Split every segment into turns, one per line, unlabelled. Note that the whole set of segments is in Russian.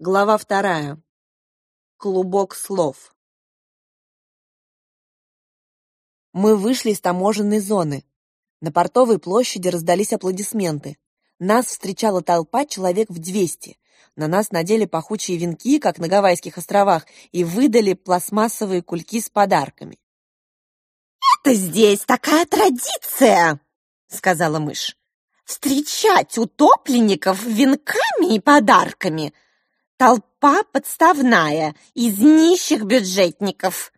Глава вторая. Клубок слов. Мы вышли из таможенной зоны. На портовой площади раздались аплодисменты. Нас встречала толпа человек в двести. На нас надели пахучие венки, как на Гавайских островах, и выдали пластмассовые кульки с подарками.
«Это здесь такая традиция!» — сказала мышь. «Встречать утопленников венками и подарками — Толпа подставная, из нищих бюджетников.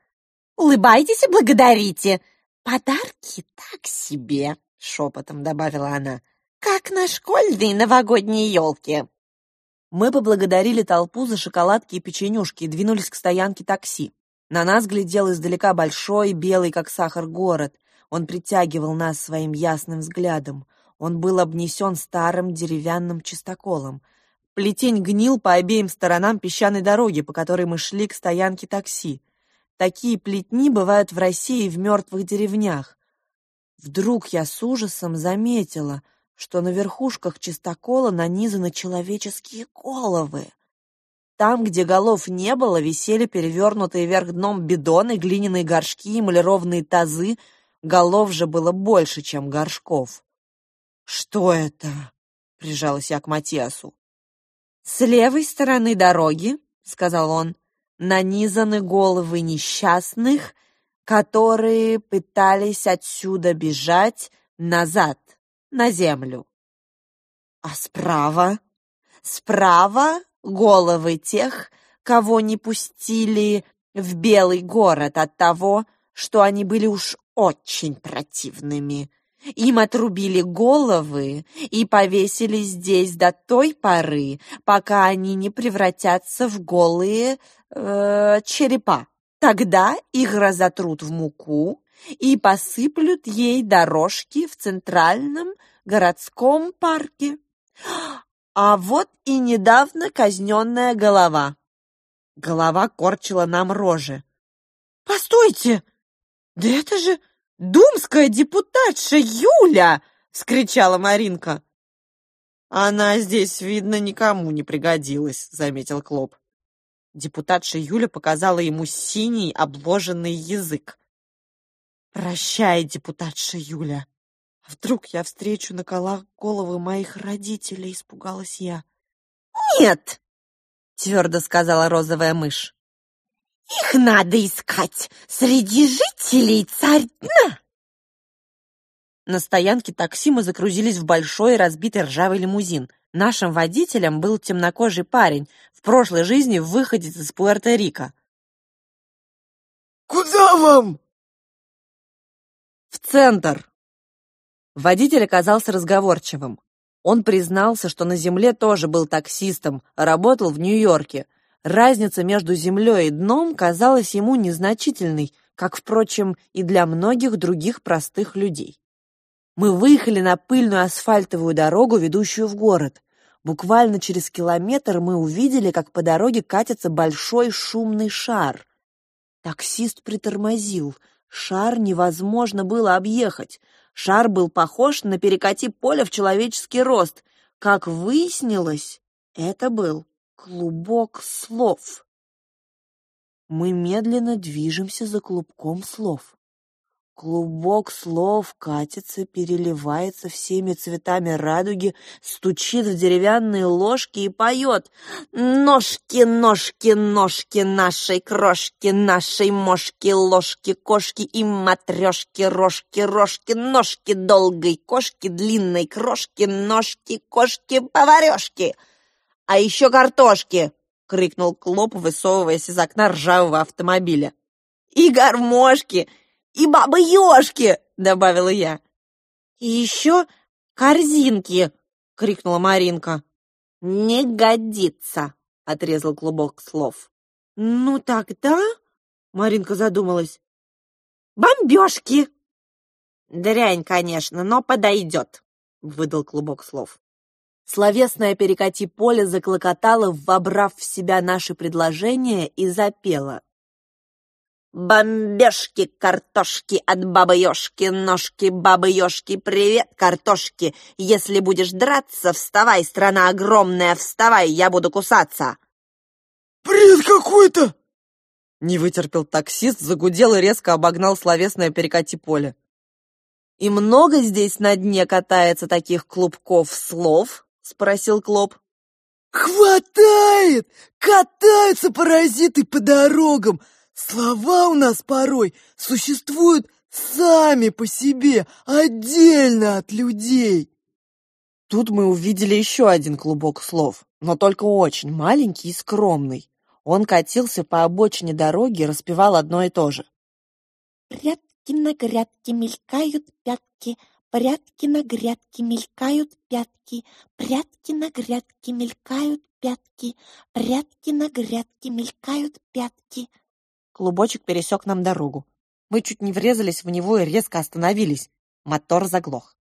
Улыбайтесь и благодарите. Подарки так себе, шепотом добавила она, как на школьной новогодней елке.
Мы поблагодарили толпу за шоколадки и печенюшки и двинулись к стоянке такси. На нас глядел издалека большой, белый, как сахар, город. Он притягивал нас своим ясным взглядом. Он был обнесен старым деревянным чистоколом. Плетень гнил по обеим сторонам песчаной дороги, по которой мы шли к стоянке такси. Такие плетни бывают в России в мертвых деревнях. Вдруг я с ужасом заметила, что на верхушках чистокола нанизаны человеческие головы. Там, где голов не было, висели перевернутые вверх дном бидоны, глиняные горшки, эмалированные тазы. Голов же было больше, чем горшков. «Что это?» — прижалась я к Матиасу. «С левой стороны дороги, — сказал он, — нанизаны головы несчастных, которые пытались отсюда бежать назад, на землю. А справа? Справа головы тех, кого не пустили в Белый город от того, что они были уж очень противными. Им отрубили головы и повесили здесь до той поры, пока они не превратятся в голые э, черепа. Тогда их разотрут в муку и посыплют ей дорожки в центральном городском парке. А вот и недавно казненная голова. Голова корчила нам рожи. «Постойте! Да это же «Думская депутатша Юля!» — вскричала Маринка. «Она здесь, видно, никому не пригодилась», — заметил Клоп. Депутатша Юля показала ему синий обложенный язык. «Прощай, депутатша Юля. Вдруг я встречу на колах головы моих родителей?» — испугалась я.
«Нет!»
— твердо сказала розовая мышь.
Их надо искать среди жителей царь-дна.
На стоянке такси мы загрузились в большой разбитый ржавый лимузин. Нашим водителем был темнокожий парень, в прошлой жизни выходец из Пуэрто-Рико.
«Куда вам?»
«В центр». Водитель оказался разговорчивым. Он признался, что на земле тоже был таксистом, работал в Нью-Йорке — Разница между землей и дном казалась ему незначительной, как, впрочем, и для многих других простых людей. Мы выехали на пыльную асфальтовую дорогу, ведущую в город. Буквально через километр мы увидели, как по дороге катится большой шумный шар. Таксист притормозил. Шар невозможно было объехать. Шар был похож на перекати поле в человеческий рост. Как выяснилось, это был клубок слов. Мы медленно движемся за клубком слов. Клубок слов катится, переливается всеми цветами радуги, стучит в деревянные ложки и поет «Ножки, ножки, ножки нашей крошки, нашей мошки, ложки, кошки и матрешки, рожки, рожки, ножки долгой кошки, длинной крошки, ножки, кошки, поварешки!» А еще картошки!» — крикнул Клоп, высовываясь из окна ржавого автомобиля. «И гармошки! И бабы-ежки!» — добавила я. «И еще корзинки!» — крикнула Маринка. «Не годится!» — отрезал клубок слов. «Ну тогда...» — Маринка задумалась. «Бомбежки!» «Дрянь, конечно, но подойдет», — выдал клубок слов. Словесное перекати поле заклокотало, вобрав в себя наши предложения, и запело. Бомбежки, картошки от бабы-ёшки, ножки бабы-ёшки, привет, картошки. Если будешь драться, вставай, страна огромная, вставай, я буду кусаться.
бред какой-то!»
Не вытерпел таксист, загудел и резко обогнал словесное перекати поле. «И много здесь на дне катается таких клубков слов?» — спросил Клоп.
«Хватает! Катаются паразиты по дорогам! Слова у нас порой существуют сами по себе, отдельно от людей!»
Тут мы увидели еще один клубок слов, но только очень маленький и скромный. Он катился по обочине дороги и распевал одно и то же.
Прятки на грядке мелькают пятки, прятки на грядке мелькают пятки, прятки на грядке мелькают пятки, прятки на грядке мелькают пятки.
Клубочек пересек нам дорогу. Мы чуть не врезались в него и резко остановились. Мотор заглох.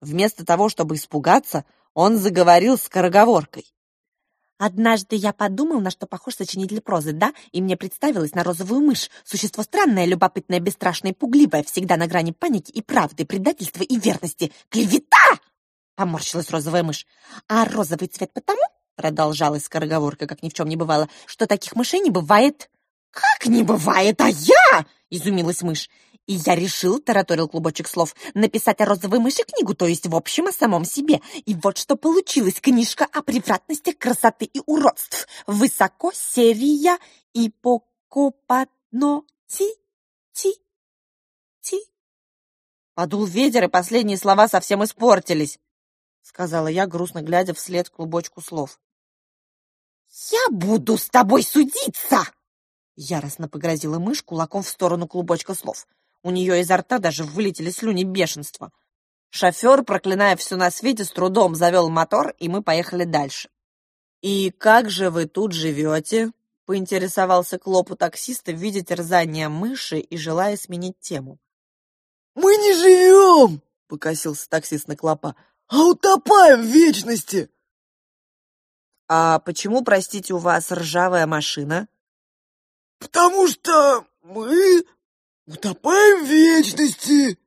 Вместо того, чтобы испугаться, он заговорил скороговоркой.
Однажды я подумал, на что похож сочинитель прозы, да, и мне представилось на розовую мышь. Существо странное, любопытное, бесстрашное, пугливое, всегда на грани паники и правды, предательства и верности. Клевета! Поморщилась розовая мышь. А розовый цвет потому, продолжалась скороговорка, как ни в чем не бывало, что таких мышей не бывает. Как не бывает, а я? Изумилась мышь. И я решил, тараторил клубочек слов, написать о розовой мыши книгу, то есть в общем о самом себе. И вот что получилось. Книжка о превратностях красоты и уродств. Высоко серия и покопатно ти ти ти.
Подул ветер, и последние слова совсем испортились, сказала я, грустно глядя вслед клубочку слов.
«Я буду с тобой судиться!»
Яростно погрозила мышь кулаком в сторону клубочка слов. У нее изо рта даже вылетели слюни бешенства. Шофер, проклиная все на свете, с трудом завел мотор, и мы поехали дальше. «И как же вы тут живете?» — поинтересовался Клоп у таксиста, видя терзание мыши и желая сменить тему.
«Мы не живем!» — покосился таксист на Клопа. «А утопаем в вечности!»
«А почему, простите, у вас ржавая машина?»
«Потому что мы «Утопаем в вечности!»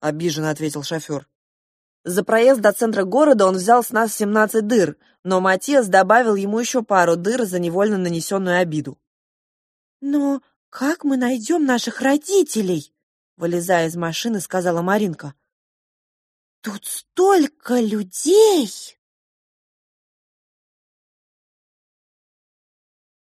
Обиженно ответил шофер. За проезд до центра города он взял с нас 17 дыр, но Матиас добавил ему еще пару дыр за невольно нанесенную обиду.
«Но как мы найдем наших родителей?» Вылезая из машины, сказала Маринка. «Тут столько людей!»